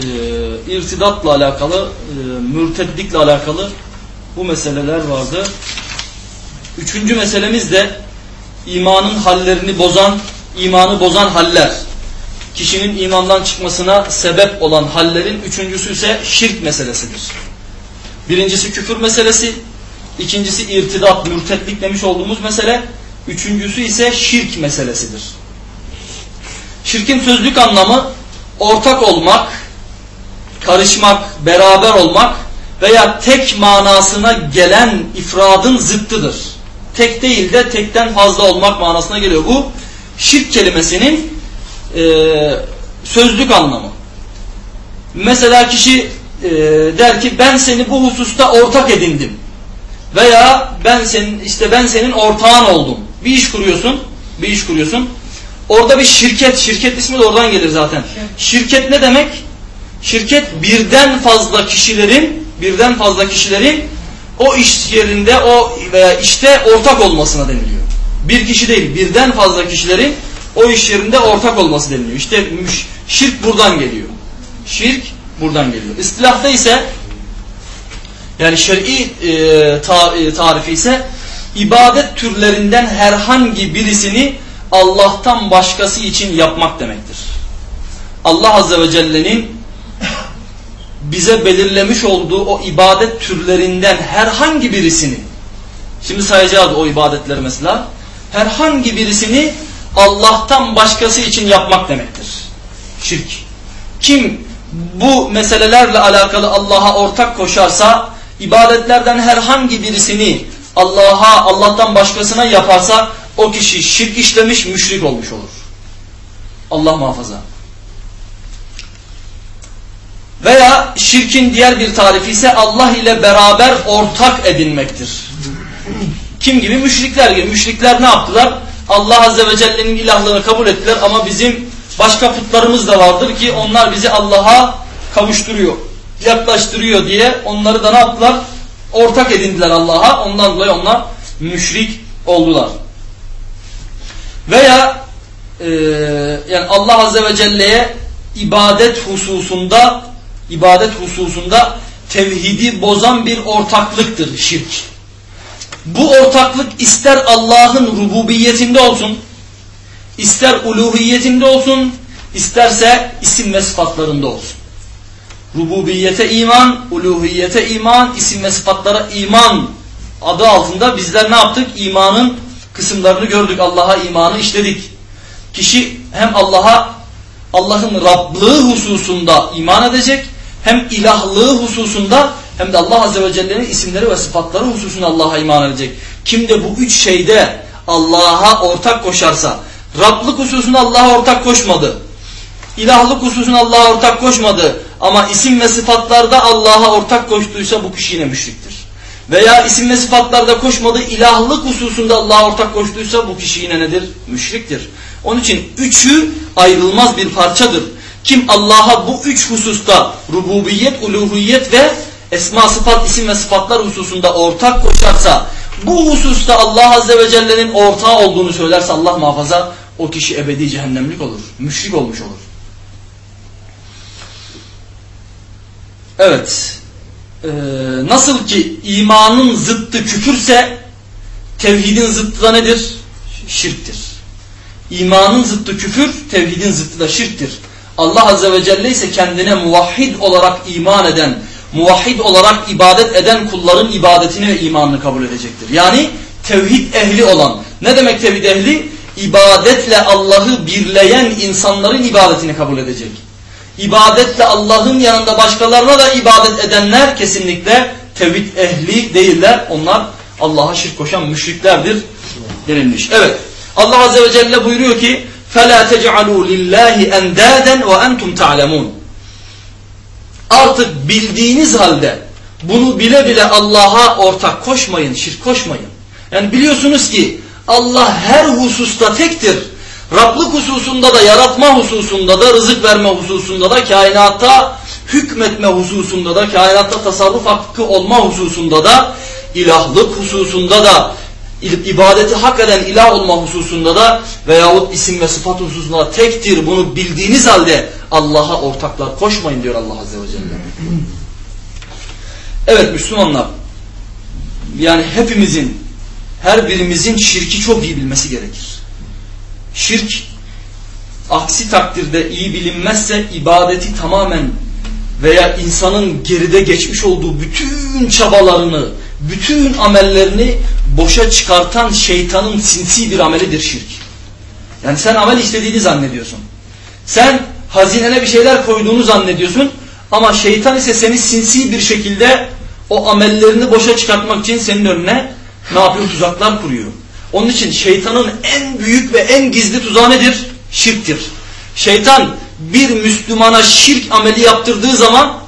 irtidatla alakalı, e, mürtedlikle alakalı bu meseleler vardı. Üçüncü meselemiz de imanın hallerini bozan, imanı bozan haller. Kişinin imandan çıkmasına sebep olan hallerin üçüncüsü ise şirk meselesidir. Birincisi küfür meselesi, ikincisi irtidat, mürtetlik demiş olduğumuz mesele, üçüncüsü ise şirk meselesidir. Şirkin sözlük anlamı ortak olmak, karışmak, beraber olmak veya tek manasına gelen ifradın zıttıdır. Tek değil de tekten fazla olmak manasına geliyor. Bu şirk kelimesinin e, sözlük anlamı. Mesela kişi e, der ki ben seni bu hususta ortak edindim. Veya ben senin işte ben senin ortağın oldum. Bir iş kuruyorsun, bir iş kuruyorsun. Orada bir şirket, şirket ismi de oradan gelir zaten. Şirket ne demek? Şirket birden fazla kişilerin, birden fazla kişilerin o iş yerinde o veya işte ortak olmasına deniliyor. Bir kişi değil, birden fazla kişilerin o iş yerinde ortak olması deniliyor. İşte şirk buradan geliyor. Şirk buradan geliyor. İstilahta ise yani şer'i e, e, tarifi ise ibadet türlerinden herhangi birisini Allah'tan başkası için yapmak demektir. Allah Azze ve Celle'nin bize belirlemiş olduğu o ibadet türlerinden herhangi birisini şimdi sayacağız o ibadetleri mesela herhangi birisini Allah'tan başkası için yapmak demektir. Şirk. Kim bu meselelerle alakalı Allah'a ortak koşarsa ibadetlerden herhangi birisini Allah'a Allah'tan başkasına yaparsa o kişi şirk işlemiş müşrik olmuş olur. Allah muhafaza. Veya şirkin diğer bir tarifi ise Allah ile beraber ortak edinmektir. Kim gibi? Müşrikler gibi. Müşrikler ne yaptılar? Allah Azze ve Celle'nin ilahlığını kabul ettiler ama bizim başka putlarımız da vardır ki onlar bizi Allah'a kavuşturuyor, yaklaştırıyor diye onları da ne yaptılar? Ortak edindiler Allah'a. Ondan dolayı onlar müşrik oldular. Veya e, yani Allah Azze ve Celle'ye ibadet hususunda ibadet hususunda tevhidi bozan bir ortaklıktır şirk. Bu ortaklık ister Allah'ın rububiyetinde olsun, ister uluhiyetinde olsun, isterse isim ve sıfatlarında olsun. Rububiyete iman, uluhiyete iman, isim ve sıfatlara iman adı altında bizler ne yaptık? İmanın kısımlarını gördük. Allah'a imanı işledik. Kişi hem Allah'a Allah'ın Rablığı hususunda iman edecek, hem ilahlığı hususunda hem de Allah Azze ve Celle'nin isimleri ve sıfatları hususunda Allah'a iman edecek. Kim de bu üç şeyde Allah'a ortak koşarsa, Rablık hususunda Allah'a ortak koşmadı, ilahlık hususunda Allah'a ortak koşmadı ama isim ve sıfatlarda Allah'a ortak koştuysa bu kişi yine müşriktir. Veya isim ve sıfatlarda koşmadı, ilahlık hususunda Allah'a ortak koştuysa bu kişi yine nedir? Müşriktir. Onun için üçü ayrılmaz bir parçadır. Kim Allah'a bu üç hususta rububiyet, uluhiyet ve esma sıfat, isim ve sıfatlar hususunda ortak koşarsa, bu hususta Allah Azze ve Celle'nin ortağı olduğunu söylerse Allah muhafaza o kişi ebedi cehennemlik olur. Müşrik olmuş olur. Evet. Ee, nasıl ki imanın zıttı küfürse tevhidin zıttı da nedir? Şirktir. İmanın zıttı küfür, tevhidin zıttı da şirktir. Allah Azze ve Celle ise kendine muvahhid olarak iman eden, muvahhid olarak ibadet eden kulların ibadetini ve imanını kabul edecektir. Yani tevhid ehli olan. Ne demek tevhid ehli? İbadetle Allah'ı birleyen insanların ibadetini kabul edecek. İbadetle Allah'ın yanında başkalarına da ibadet edenler kesinlikle tevhid ehli değiller. Onlar Allah'a şirk koşan müşriklerdir denilmiş. Evet. Allah Azze ve Celle buyuruyor ki فَلَا تَجْعَلُوا لِلّٰهِ اَنْدَادًا وَاَنْتُمْ تَعْلَمُونَ Artık bildiğiniz halde bunu bile bile Allah'a ortak koşmayın, şirk koşmayın. Yani biliyorsunuz ki Allah her hususta tektir. Rablık hususunda da, yaratma hususunda da, rızık verme hususunda da, kainatta hükmetme hususunda da, kainatta tasarruf hakkı olma hususunda da, ilahlık hususunda da, ibadeti hak eden ilah olma hususunda da veyahut isim ve sıfat hususunda da tektir. Bunu bildiğiniz halde Allah'a ortaklar koşmayın diyor Allah Azze ve Celle. Evet Müslümanlar yani hepimizin her birimizin şirki çok iyi bilmesi gerekir. Şirk aksi takdirde iyi bilinmezse ibadeti tamamen veya insanın geride geçmiş olduğu bütün çabalarını, bütün amellerini boşa çıkartan şeytanın sinsi bir amelidir şirk. Yani sen amel işlediğini zannediyorsun. Sen hazinene bir şeyler koyduğunu zannediyorsun ama şeytan ise seni sinsi bir şekilde o amellerini boşa çıkartmak için senin önüne ne yapıyor? Tuzaklar kuruyor. Onun için şeytanın en büyük ve en gizli tuzağı nedir? Şirktir. Şeytan bir Müslümana şirk ameli yaptırdığı zaman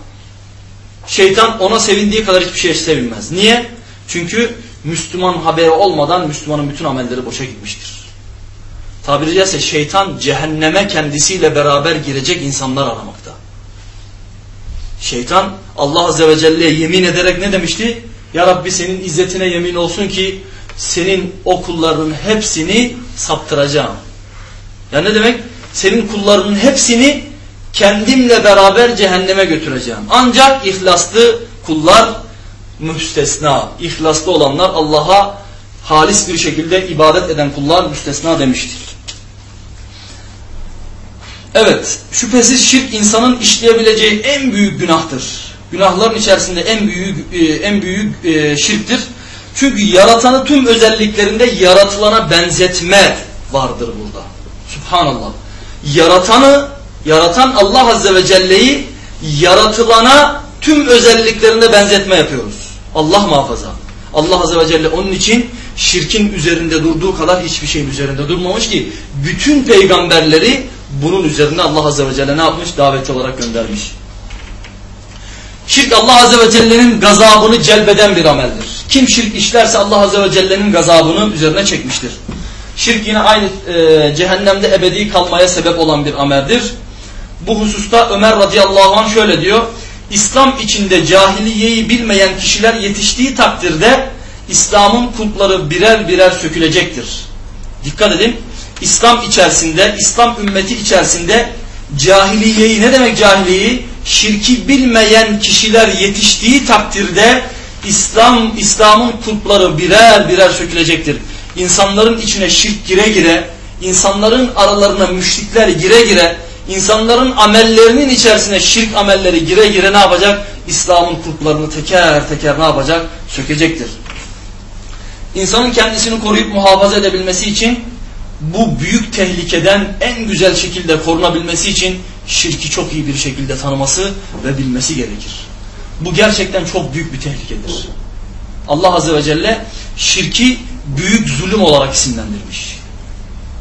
şeytan ona sevindiği kadar hiçbir şey sevinmez. Niye? Çünkü Müslüman haberi olmadan Müslümanın bütün amelleri boşa gitmiştir. Tabiri caizse şeytan cehenneme kendisiyle beraber girecek insanlar aramakta. Şeytan Allah Azze ve Celle'ye yemin ederek ne demişti? Ya Rabbi senin izzetine yemin olsun ki senin o kullarının hepsini saptıracağım. Ya ne demek? Senin kullarının hepsini kendimle beraber cehenneme götüreceğim. Ancak ihlaslı kullar müstesna. İhlaslı olanlar Allah'a halis bir şekilde ibadet eden kullar müstesna demiştir. Evet, şüphesiz şirk insanın işleyebileceği en büyük günahtır. Günahların içerisinde en büyük e, en büyük e, şirktir. Çünkü yaratanı tüm özelliklerinde yaratılana benzetme vardır burada. Subhanallah. Yaratanı, yaratan Allah Azze ve Celle'yi yaratılana tüm özelliklerinde benzetme yapıyoruz. Allah muhafaza. Allah Azze ve Celle onun için şirkin üzerinde durduğu kadar hiçbir şeyin üzerinde durmamış ki bütün peygamberleri bunun üzerine Allah Azze ve Celle ne yapmış? Davetçi olarak göndermiş. Şirk Allah Azze ve Celle'nin gazabını celbeden bir ameldir. Kim şirk işlerse Allah Azze ve Celle'nin gazabını üzerine çekmiştir. Şirk yine aynı e, cehennemde ebedi kalmaya sebep olan bir ameldir. Bu hususta Ömer radıyallahu anh şöyle diyor. İslam içinde cahiliyeyi bilmeyen kişiler yetiştiği takdirde İslam'ın kulpları birer birer sökülecektir. Dikkat edin. İslam içerisinde, İslam ümmeti içerisinde cahiliyeyi ne demek cahiliyeyi? Şirki bilmeyen kişiler yetiştiği takdirde İslam İslam'ın kulpları birer birer sökülecektir. İnsanların içine şirk gire gire, insanların aralarına müşrikler gire gire, insanların amellerinin içerisine şirk amelleri gire gire ne yapacak? İslam'ın kulplarını teker teker ne yapacak? Sökecektir. İnsanın kendisini koruyup muhafaza edebilmesi için bu büyük tehlikeden en güzel şekilde korunabilmesi için şirki çok iyi bir şekilde tanıması ve bilmesi gerekir. Bu gerçekten çok büyük bir tehlikedir. Allah Azze ve Celle şirki büyük zulüm olarak isimlendirmiş.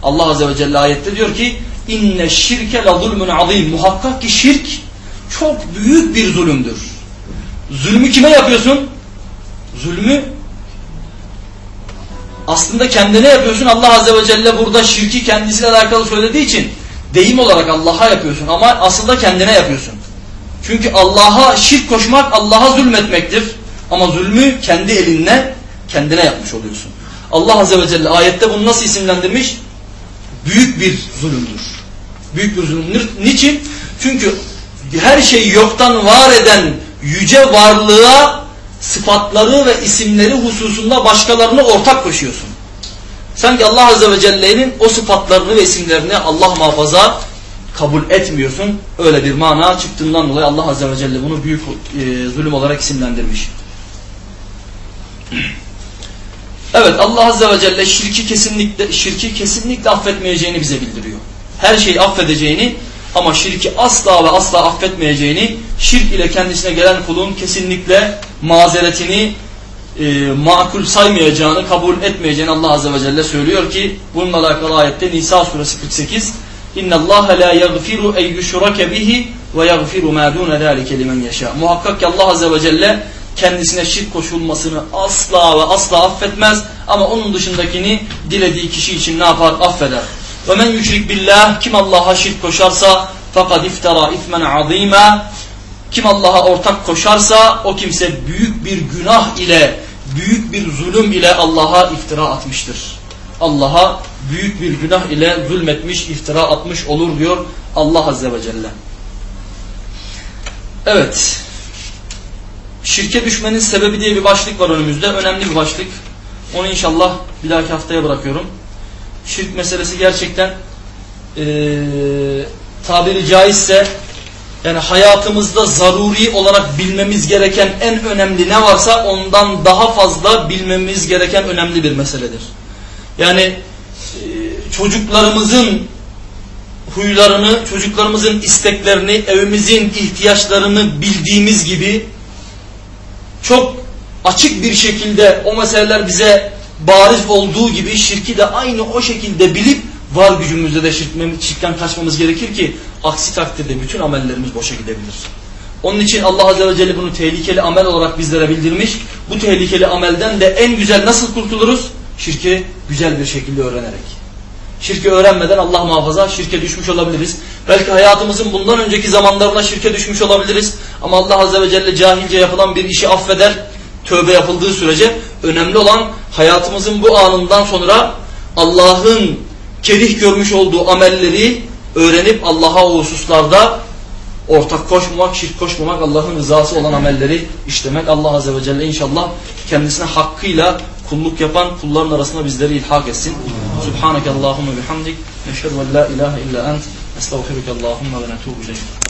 Allah Azze ve Celle ayette diyor ki inne şirke la zulmün azim. Muhakkak ki şirk çok büyük bir zulümdür. Zulmü kime yapıyorsun? Zulmü aslında kendine yapıyorsun. Allah Azze ve Celle burada şirki kendisiyle alakalı söylediği için deyim olarak Allah'a yapıyorsun ama aslında kendine yapıyorsun. Çünkü Allah'a şirk koşmak Allah'a zulmetmektir. Ama zulmü kendi elinle kendine yapmış oluyorsun. Allah Azze ve Celle ayette bunu nasıl isimlendirmiş? Büyük bir zulümdür. Büyük bir zulümdür. Niçin? Çünkü her şeyi yoktan var eden yüce varlığa sıfatları ve isimleri hususunda başkalarını ortak koşuyorsun. Sanki Allah Azze ve Celle'nin o sıfatlarını ve isimlerini Allah muhafaza kabul etmiyorsun. Öyle bir mana çıktığından dolayı Allah Azze ve Celle bunu büyük e, zulüm olarak isimlendirmiş. Evet Allah Azze ve Celle şirki kesinlikle şirki kesinlikle affetmeyeceğini bize bildiriyor. Her şeyi affedeceğini ama şirki asla ve asla affetmeyeceğini, şirk ile kendisine gelen kulun kesinlikle mazeretini e, makul saymayacağını, kabul etmeyeceğini Allah Azze ve Celle söylüyor ki bununla alakalı ayette Nisa suresi 48 اِنَّ اللّٰهَ لَا يَغْفِرُ اَنْ يُشْرَكَ بِهِ وَيَغْفِرُ مَا دُونَ ذَٰلِكَ لِمَنْ يَشَاءُ Muhakkak ki Allah Azze ve Celle kendisine şirk koşulmasını asla ve asla affetmez ama onun dışındakini dilediği kişi için ne yapar? Affeder. Ve men yüşrik kim Allah'a şirk koşarsa fakat iftara ismen azima kim Allah'a ortak koşarsa o kimse büyük bir günah ile büyük bir zulüm ile Allah'a iftira atmıştır. Allah'a büyük bir günah ile zulmetmiş, iftira atmış olur diyor Allah Azze ve Celle. Evet. Şirke düşmenin sebebi diye bir başlık var önümüzde. Önemli bir başlık. Onu inşallah bir dahaki haftaya bırakıyorum. Şirk meselesi gerçekten e, tabiri caizse yani hayatımızda zaruri olarak bilmemiz gereken en önemli ne varsa ondan daha fazla bilmemiz gereken önemli bir meseledir. Yani e, çocuklarımızın huylarını, çocuklarımızın isteklerini, evimizin ihtiyaçlarını bildiğimiz gibi çok açık bir şekilde o meseleler bize bariz olduğu gibi şirki de aynı o şekilde bilip var gücümüzde de şirkten kaçmamız gerekir ki aksi takdirde bütün amellerimiz boşa gidebilir. Onun için Allah Azze ve Celle bunu tehlikeli amel olarak bizlere bildirmiş. Bu tehlikeli amelden de en güzel nasıl kurtuluruz? Şirki güzel bir şekilde öğrenerek. Şirki öğrenmeden Allah muhafaza şirke düşmüş olabiliriz. Belki hayatımızın bundan önceki zamanlarına şirke düşmüş olabiliriz. Ama Allah Azze ve Celle cahilce yapılan bir işi affeder. Tövbe yapıldığı sürece önemli olan hayatımızın bu anından sonra Allah'ın kerih görmüş olduğu amelleri öğrenip Allah'a o hususlarda ortak koşmamak, şirk koşmamak, Allah'ın rızası olan amelleri işlemek. Allah Azze ve Celle inşallah kendisine hakkıyla kulluk yapan kulların arasında bizleri ilhak etsin. Subhaneke Allahümme bihamdik. Neşhedü en la ilahe illa ent. Estağfiruke Allahümme ve netubu ileyk.